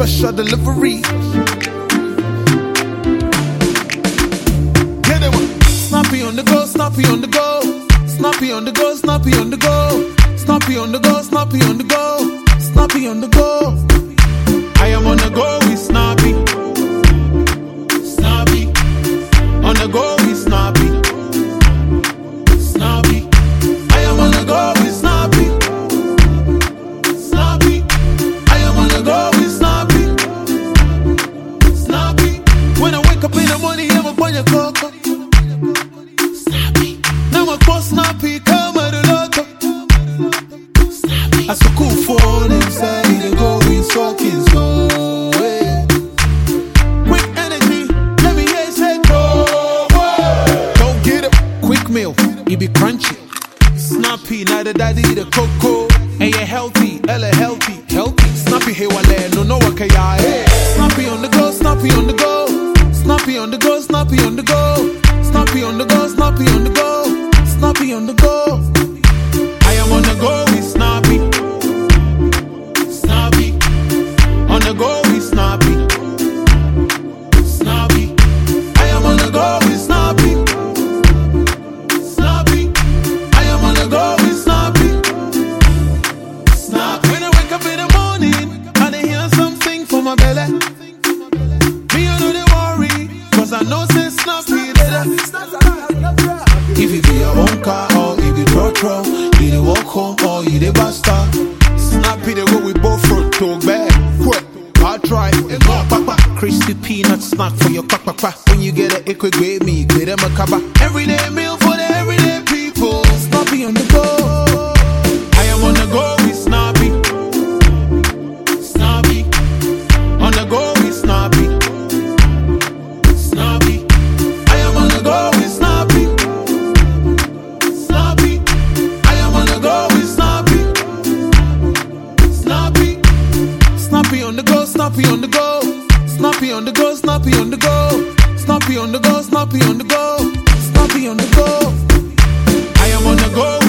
special delivery. Get it. Snappy on the go, snappy on the go. Snappy on the go, snappy on the go. Snappy on the go, snappy on the go. Snappy on the go. I am on the go with Snappy. Inside go energy, let me hear say go. Don't get. Quick meal, it be crunchy. Snappy, daddy cocoa. Healthy, ella healthy, healthy. Snappy, wale, no, no. Snappy on the go, snappy on the go. Snappy on the go, snappy on the go. Know say Snappy there. If you be your own car or if you draw draw, you dey walk home or you dey basta. Snappy they go with both front to back. Quick, I try and go papa. Crispy peanut snack for your papa. When you get a equi grade me, them a kaba. Everyday meal the go, snappy on the go. Snappy on the go, snappy on the go. Snappy on the go, snappy on the go. Snappy on the go. I am on the go.